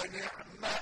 فنعم